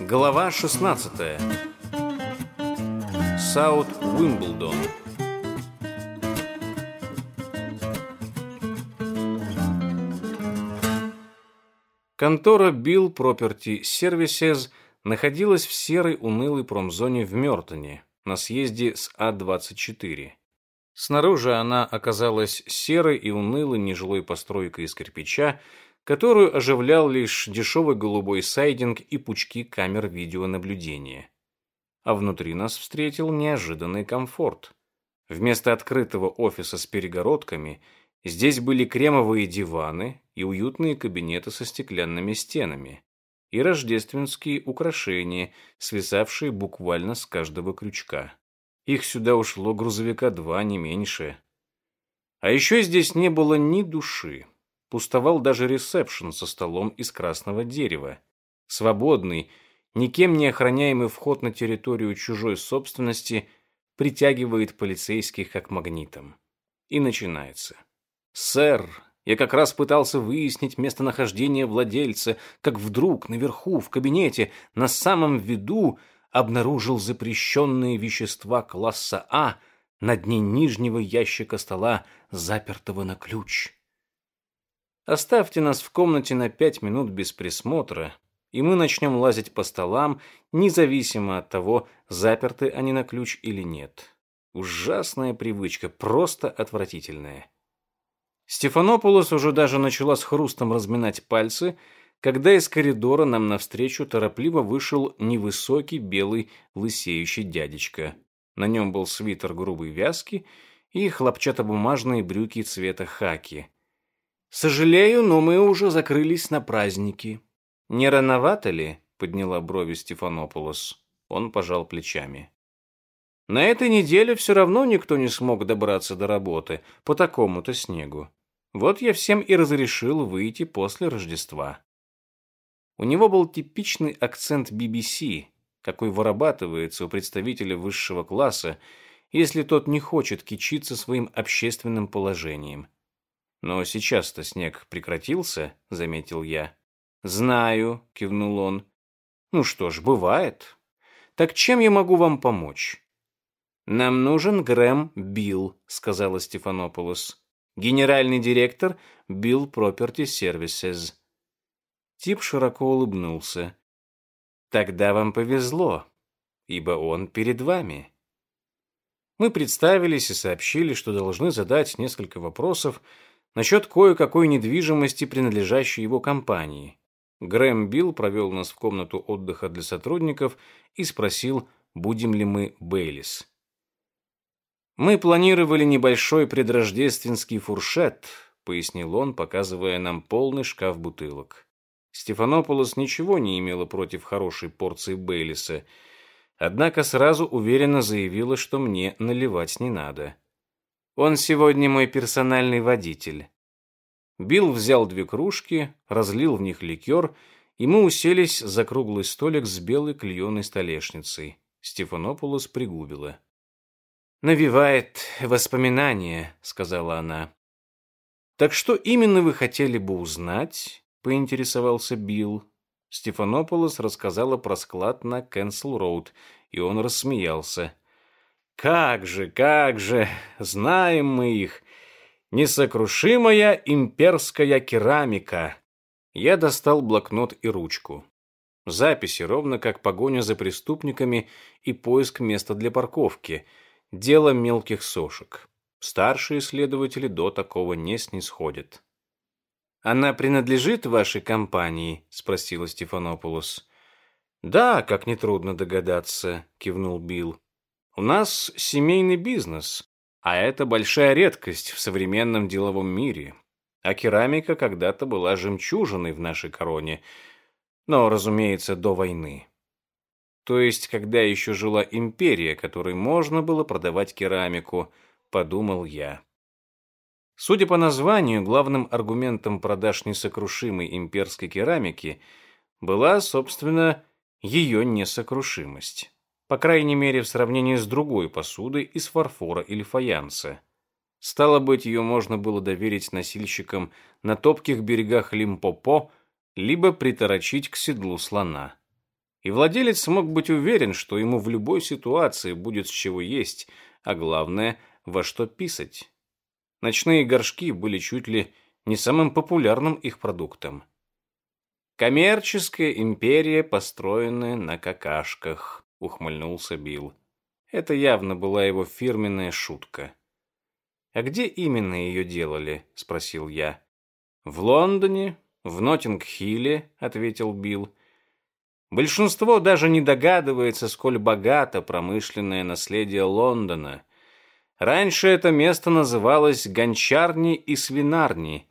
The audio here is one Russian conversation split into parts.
Глава 16. Саут Уимблдон. Контора Bill Property Services находилась в серой унылой промзоне в Мёртоне, на съезде с А-24. Снаружи она оказалась серой и унылой нежилой постройкой из кирпича, которую оживлял лишь дешевый голубой сайдинг и пучки камер видеонаблюдения. А внутри нас встретил неожиданный комфорт. Вместо открытого офиса с перегородками здесь были кремовые диваны, и уютные кабинеты со стеклянными стенами, и рождественские украшения, свисавшие буквально с каждого крючка. Их сюда ушло грузовика два, не меньше. А еще здесь не было ни души. Пустовал даже ресепшн со столом из красного дерева. Свободный, никем не охраняемый вход на территорию чужой собственности притягивает полицейских как магнитом. И начинается. «Сэр, я как раз пытался выяснить местонахождение владельца, как вдруг наверху, в кабинете, на самом виду, обнаружил запрещенные вещества класса А на дне нижнего ящика стола, запертого на ключ. Оставьте нас в комнате на пять минут без присмотра, и мы начнем лазить по столам, независимо от того, заперты они на ключ или нет. Ужасная привычка, просто отвратительная. Стефанополос уже даже начала с хрустом разминать пальцы, когда из коридора нам навстречу торопливо вышел невысокий белый лысеющий дядечка. На нем был свитер грубой вязки и хлопчатобумажные брюки цвета хаки. «Сожалею, но мы уже закрылись на праздники». «Не рановато ли?» — подняла брови Стефанополос. Он пожал плечами. На этой неделе все равно никто не смог добраться до работы по такому-то снегу. Вот я всем и разрешил выйти после Рождества. У него был типичный акцент BBC, какой вырабатывается у представителя высшего класса, если тот не хочет кичиться своим общественным положением. Но сейчас-то снег прекратился, заметил я. Знаю, кивнул он. Ну что ж, бывает. Так чем я могу вам помочь? Нам нужен Грэм Билл, сказала Стефанополос. Генеральный директор Bill Property Services. Тип широко улыбнулся. Тогда вам повезло, ибо он перед вами. Мы представились и сообщили, что должны задать несколько вопросов насчет кое-какой недвижимости, принадлежащей его компании. Грэм Билл провел нас в комнату отдыха для сотрудников и спросил, будем ли мы Бейлис. Мы планировали небольшой предрождественский фуршет, пояснил он, показывая нам полный шкаф бутылок. Стефанополос ничего не имела против хорошей порции Бейлиса, однако сразу уверенно заявила, что мне наливать не надо. Он сегодня мой персональный водитель. Билл взял две кружки, разлил в них ликер, и мы уселись за круглый столик с белой клееной столешницей. Стефанополос пригубила навевает воспоминания», — сказала она. «Так что именно вы хотели бы узнать?» — поинтересовался Билл. Стефанополос рассказала про склад на Кенсел-Роуд, и он рассмеялся. «Как же, как же! Знаем мы их! Несокрушимая имперская керамика!» Я достал блокнот и ручку. Записи, ровно как погоня за преступниками и поиск места для парковки — дело мелких сошек. Старшие следователи до такого не снисходят. «Она принадлежит вашей компании?» — спросила Стефанополос. «Да, как нетрудно догадаться», — кивнул Билл. «У нас семейный бизнес, а это большая редкость в современном деловом мире. А керамика когда-то была жемчужиной в нашей короне, но, разумеется, до войны. То есть, когда еще жила империя, которой можно было продавать керамику, подумал я. Судя по названию, главным аргументом продаж несокрушимой имперской керамики была, собственно, ее несокрушимость. По крайней мере, в сравнении с другой посудой из фарфора или фаянса. Стало быть, ее можно было доверить носильщикам на топких берегах Лимпопо, либо приторочить к седлу слона. И владелец мог быть уверен, что ему в любой ситуации будет с чего есть, а главное, во что писать. Ночные горшки были чуть ли не самым популярным их продуктом. «Коммерческая империя, построенная на какашках», — ухмыльнулся Билл. Это явно была его фирменная шутка. «А где именно ее делали?» — спросил я. «В Лондоне, в Ноттинг-Хилле», — ответил Билл. Большинство даже не догадывается, сколь богато промышленное наследие Лондона. Раньше это место называлось Гончарни и Свинарни,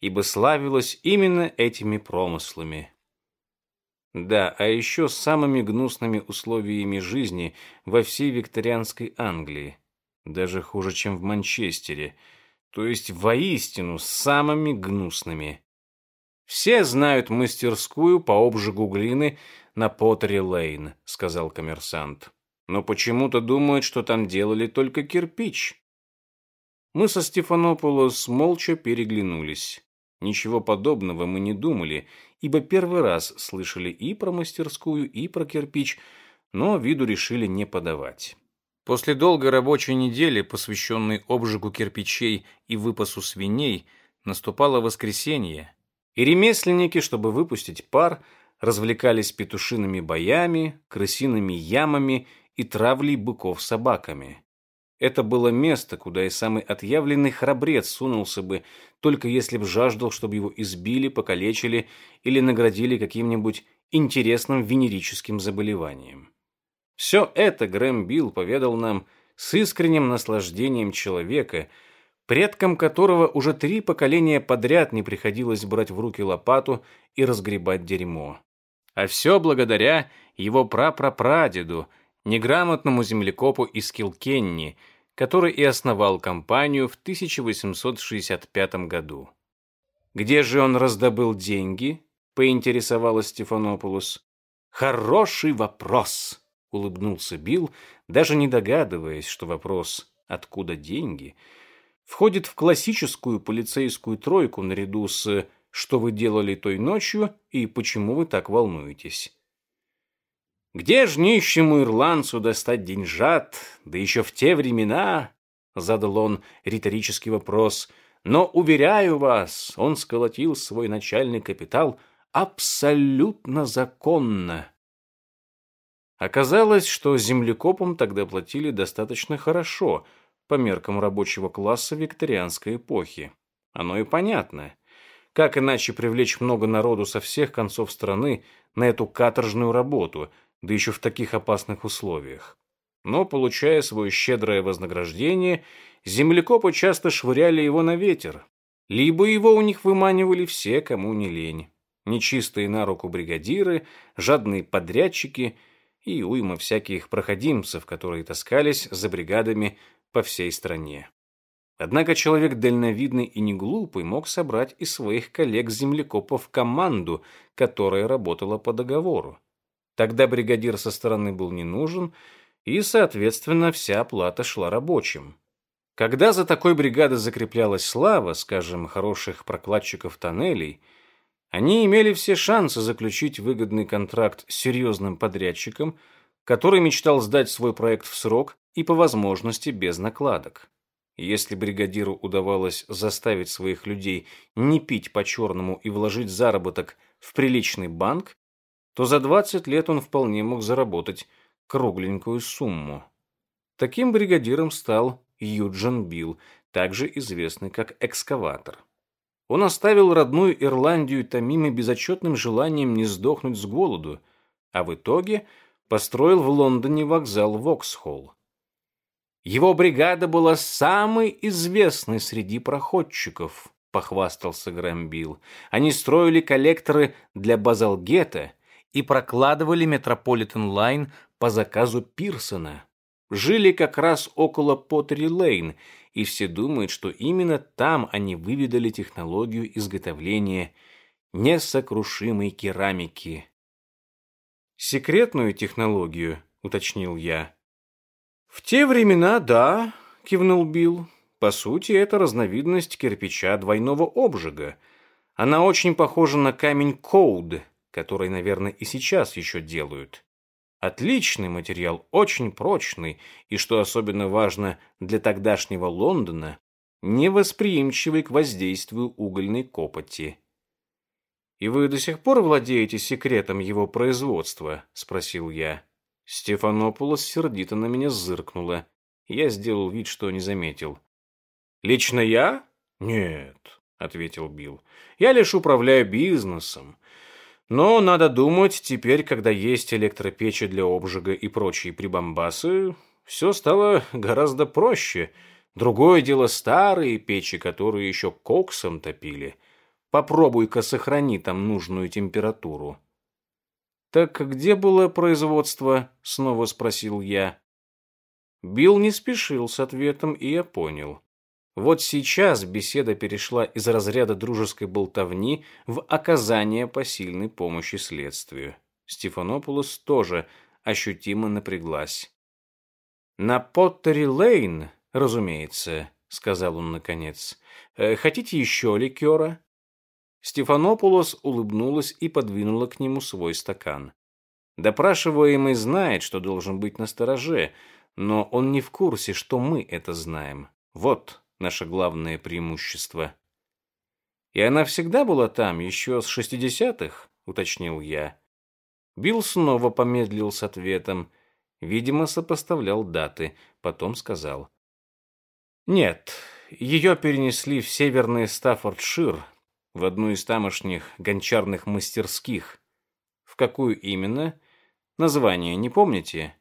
ибо славилось именно этими промыслами. Да, а еще самыми гнусными условиями жизни во всей викторианской Англии. Даже хуже, чем в Манчестере. То есть воистину самыми гнусными. Все знают мастерскую по обжигу глины на Поттери-Лейн, сказал коммерсант. Но почему-то думают, что там делали только кирпич. Мы со Стефанополос молча переглянулись. Ничего подобного мы не думали, ибо первый раз слышали и про мастерскую, и про кирпич, но виду решили не подавать. После долгой рабочей недели, посвященной обжигу кирпичей и выпасу свиней, наступало воскресенье, и ремесленники, чтобы выпустить пар, развлекались петушиными боями, крысиными ямами и травлей быков собаками. Это было место, куда и самый отъявленный храбрец сунулся бы, только если б жаждал, чтобы его избили, покалечили или наградили каким-нибудь интересным венерическим заболеванием. Все это Грэм Билл поведал нам с искренним наслаждением человека, предкам которого уже три поколения подряд не приходилось брать в руки лопату и разгребать дерьмо. А все благодаря его прапрапрадеду, неграмотному землекопу из Килкенни – который и основал компанию в 1865 году. Где же он раздобыл деньги? поинтересовалась Стефанопулос. Хороший вопрос, улыбнулся Билл, даже не догадываясь, что вопрос «откуда деньги?» входит в классическую полицейскую тройку наряду с «что вы делали той ночью» и «почему вы так волнуетесь». Где ж нищему ирландцу достать деньжат, да еще в те времена? Задал он риторический вопрос. Но, уверяю вас, он сколотил свой начальный капитал абсолютно законно. Оказалось, что землекопам тогда платили достаточно хорошо по меркам рабочего класса викторианской эпохи. Оно и понятно. Как иначе привлечь много народу со всех концов страны на эту каторжную работу – да еще в таких опасных условиях. Но, получая свое щедрое вознаграждение, землекопы часто швыряли его на ветер, либо его у них выманивали все, кому не лень. Нечистые на руку бригадиры, жадные подрядчики и уйма всяких проходимцев, которые таскались за бригадами по всей стране. Однако человек дальновидный и неглупый мог собрать из своих коллег-землекопов команду, которая работала по договору. Тогда бригадир со стороны был не нужен, и, соответственно, вся оплата шла рабочим. Когда за такой бригадой закреплялась слава, скажем, хороших прокладчиков тоннелей, они имели все шансы заключить выгодный контракт с серьезным подрядчиком, который мечтал сдать свой проект в срок и по возможности без накладок. Если бригадиру удавалось заставить своих людей не пить по-черному и вложить заработок в приличный банк, то за 20 лет он вполне мог заработать кругленькую сумму. Таким бригадиром стал Юджин Билл, также известный как экскаватор. Он оставил родную Ирландию томимой безотчетным желанием не сдохнуть с голоду, а в итоге построил в Лондоне вокзал Воксхолл. Его бригада была самой известной среди проходчиков, похвастался Грэм Билл. Они строили коллекторы для Базалгета и прокладывали Метрополитен-лайн по заказу Пирсона. Жили как раз около Поттери-Лейн, и все думают, что именно там они выведали технологию изготовления несокрушимой керамики. «Секретную технологию», — уточнил я. «В те времена, да», — кивнул Билл. По сути, это разновидность кирпича двойного обжига. Она очень похожа на камень коуд, который, наверное, и сейчас еще делают. Отличный материал, очень прочный, и, что особенно важно для тогдашнего Лондона, невосприимчивый к воздействию угольной копоти. «И вы до сих пор владеете секретом его производства?» — спросил я. Стефанопулос сердито на меня зыркнула. Я сделал вид, что не заметил. «Лично я? Нет», — ответил Билл. «Я лишь управляю бизнесом. Но, надо думать, теперь, когда есть электропечи для обжига и прочие прибамбасы, все стало гораздо проще. Другое дело старые печи, которые еще коксом топили. Попробуй-ка сохрани там нужную температуру. «Так где было производство?» — снова спросил я. Билл не спешил с ответом, и я понял. Вот сейчас беседа перешла из разряда дружеской болтовни в оказание посильной помощи следствию. Стефанопулос тоже ощутимо напряглась. «На Поттери-Лейн, разумеется», — сказал он наконец. «Э, «Хотите еще ликера?» Стефанопулос улыбнулась и подвинула к нему свой стакан. Допрашиваемый знает, что должен быть настороже, но он не в курсе, что мы это знаем. Вот наше главное преимущество. И она всегда была там, еще с шестидесятых, уточнил я. Билл снова помедлил с ответом, видимо, сопоставлял даты, потом сказал. Нет, ее перенесли в северный Стаффордшир, в одну из тамошних гончарных мастерских. В какую именно? Название не помните?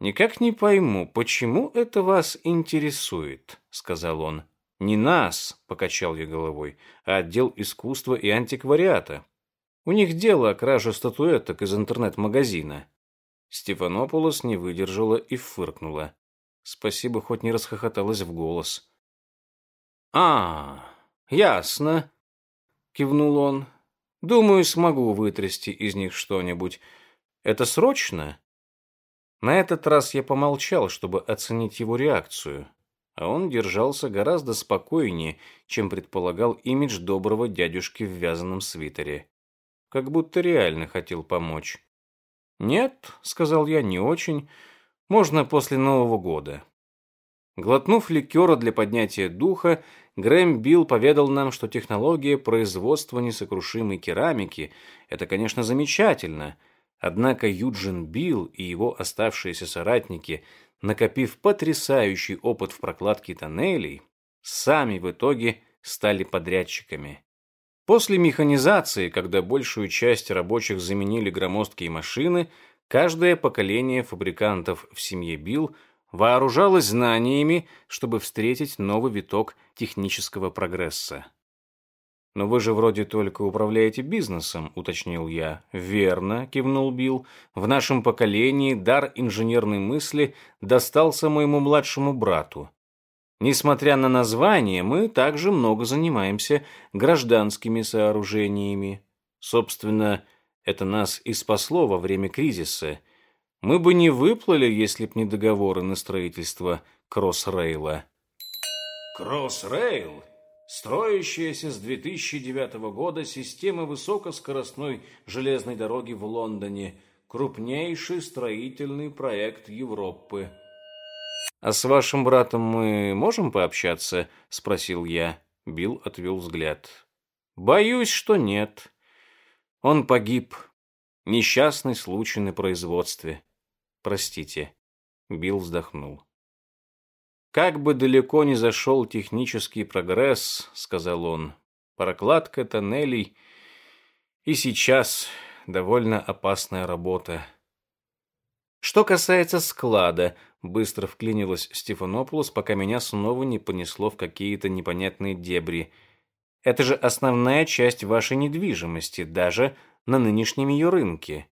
Никак не пойму, почему это вас интересует, сказал он. Не нас, покачал я головой, а отдел искусства и антиквариата. У них дело о краже статуэток из интернет-магазина. Стефанопулос не выдержала и фыркнула. Спасибо, хоть не расхохоталась в голос. А, «Ясно», — кивнул он. «Думаю, смогу вытрясти из них что-нибудь. Это срочно?» На этот раз я помолчал, чтобы оценить его реакцию, а он держался гораздо спокойнее, чем предполагал имидж доброго дядюшки в вязаном свитере. Как будто реально хотел помочь. «Нет», — сказал я, — «не очень. Можно после Нового года». Глотнув ликера для поднятия духа, Грэм Билл поведал нам, что технология производства несокрушимой керамики – это, конечно, замечательно, однако Юджин Билл и его оставшиеся соратники, накопив потрясающий опыт в прокладке тоннелей, сами в итоге стали подрядчиками. После механизации, когда большую часть рабочих заменили громоздкие машины, каждое поколение фабрикантов в семье Билл – вооружалась знаниями, чтобы встретить новый виток технического прогресса. «Но вы же вроде только управляете бизнесом», — уточнил я. «Верно», — кивнул Билл. «В нашем поколении дар инженерной мысли достался моему младшему брату. Несмотря на название, мы также много занимаемся гражданскими сооружениями. Собственно, это нас и спасло во время кризиса. Мы бы не выплыли, если б не договоры на строительство Кроссрейла. Кроссрейл – строящаяся с 2009 года система высокоскоростной железной дороги в Лондоне, крупнейший строительный проект Европы. «А с вашим братом мы можем пообщаться?» – спросил я. Билл отвел взгляд. «Боюсь, что нет. Он погиб. Несчастный случай на производстве. Простите. Билл вздохнул. Как бы далеко ни зашел технический прогресс, сказал он, прокладка тоннелей и сейчас довольно опасная работа. Что касается склада, быстро вклинилась Стефанополос, пока меня снова не понесло в какие-то непонятные дебри. Это же основная часть вашей недвижимости, даже на нынешнем ее рынке.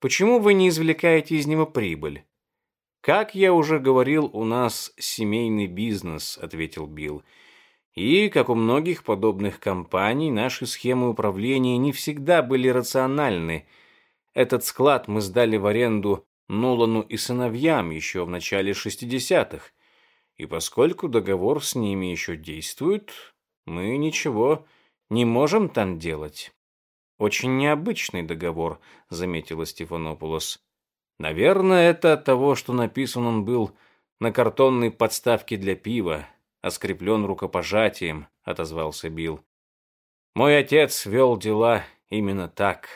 Почему вы не извлекаете из него прибыль? Как я уже говорил, у нас семейный бизнес, ответил Билл. И, как у многих подобных компаний, наши схемы управления не всегда были рациональны. Этот склад мы сдали в аренду Нолану и сыновьям еще в начале 60-х. И поскольку договор с ними еще действует, мы ничего не можем там делать. Очень необычный договор, заметила Стефанопулос. Наверное, это от того, что написан он был на картонной подставке для пива, а скреплен рукопожатием, отозвался Билл. Мой отец вел дела именно так.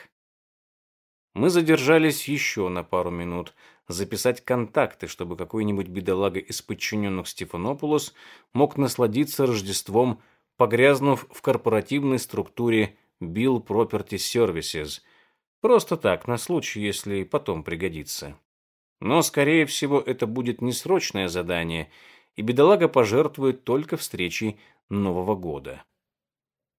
Мы задержались еще на пару минут, записать контакты, чтобы какой-нибудь бедолага из подчиненных Стефанопулос мог насладиться Рождеством, погрязнув в корпоративной структуре Bill Property Services. Просто так, на случай, если потом пригодится. Но, скорее всего, это будет не срочное задание, и бедолага пожертвует только встречей Нового года.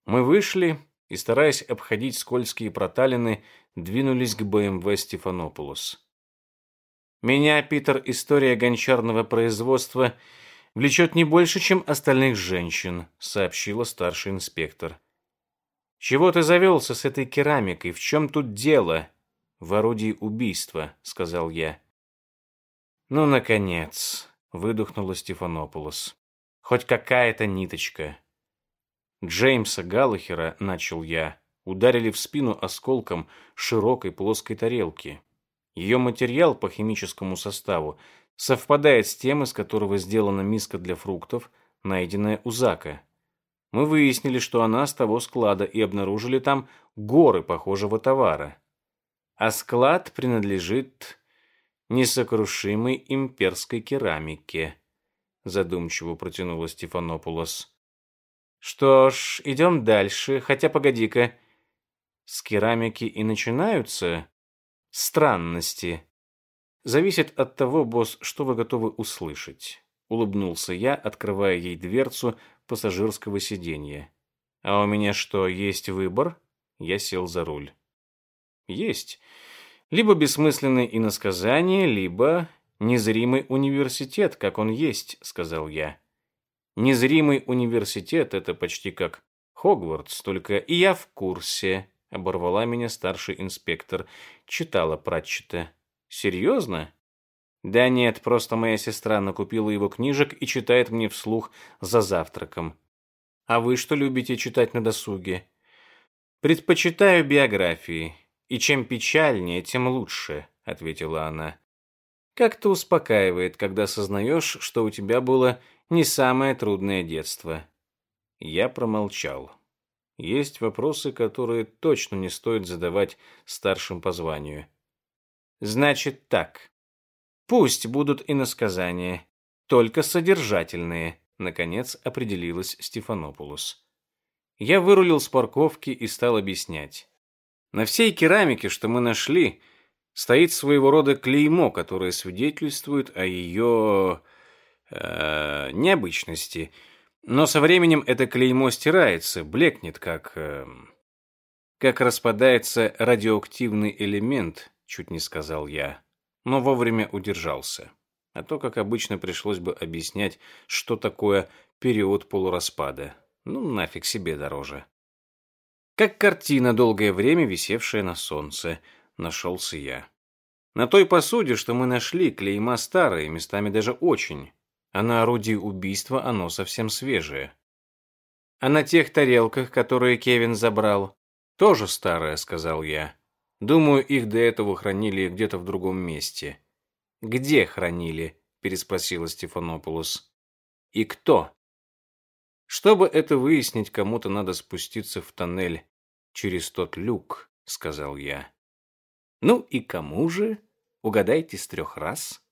Мы вышли и, стараясь обходить скользкие проталины, двинулись к БМВ Стефанопулос. Меня, Питер, история гончарного производства влечет не больше, чем остальных женщин, сообщила старший инспектор. Чего ты завелся с этой керамикой? В чем тут дело? В орудии убийства, сказал я. Ну, наконец, выдохнула Стефанополос. Хоть какая-то ниточка. Джеймса Галлахера, начал я, ударили в спину осколком широкой плоской тарелки. Ее материал по химическому составу совпадает с тем, из которого сделана миска для фруктов, найденная у Зака. Мы выяснили, что она с того склада и обнаружили там горы похожего товара. А склад принадлежит несокрушимой имперской керамике, задумчиво протянула Стефанопулос. Что ж, идем дальше, хотя погоди-ка. С керамики и начинаются странности. Зависит от того, босс, что вы готовы услышать. Улыбнулся я, открывая ей дверцу пассажирского сиденья. А у меня что, есть выбор? Я сел за руль. Есть. Либо бессмысленное иносказание, либо незримый университет, как он есть, сказал я. Незримый университет — это почти как Хогвартс, только и я в курсе, оборвала меня старший инспектор. Читала Пратчета. Серьезно? Да нет, просто моя сестра накупила его книжек и читает мне вслух за завтраком. А вы что любите читать на досуге? Предпочитаю биографии. И чем печальнее, тем лучше, ответила она. Как-то успокаивает, когда сознаешь, что у тебя было не самое трудное детство. Я промолчал. Есть вопросы, которые точно не стоит задавать старшим по званию. Значит так. Пусть будут и насказания, только содержательные, наконец определилась Стефанопулос. Я вырулил с парковки и стал объяснять. На всей керамике, что мы нашли, стоит своего рода клеймо, которое свидетельствует о ее э, необычности – но со временем это клеймо стирается, блекнет, как... Э, как распадается радиоактивный элемент, чуть не сказал я, но вовремя удержался. А то, как обычно, пришлось бы объяснять, что такое период полураспада. Ну, нафиг себе дороже. Как картина, долгое время висевшая на солнце, нашелся я. На той посуде, что мы нашли, клейма старые, местами даже очень а на орудии убийства оно совсем свежее. А на тех тарелках, которые Кевин забрал, тоже старое, сказал я. Думаю, их до этого хранили где-то в другом месте. Где хранили? переспросила Стефанопулос. И кто? Чтобы это выяснить, кому-то надо спуститься в тоннель через тот люк, сказал я. Ну и кому же? Угадайте с трех раз.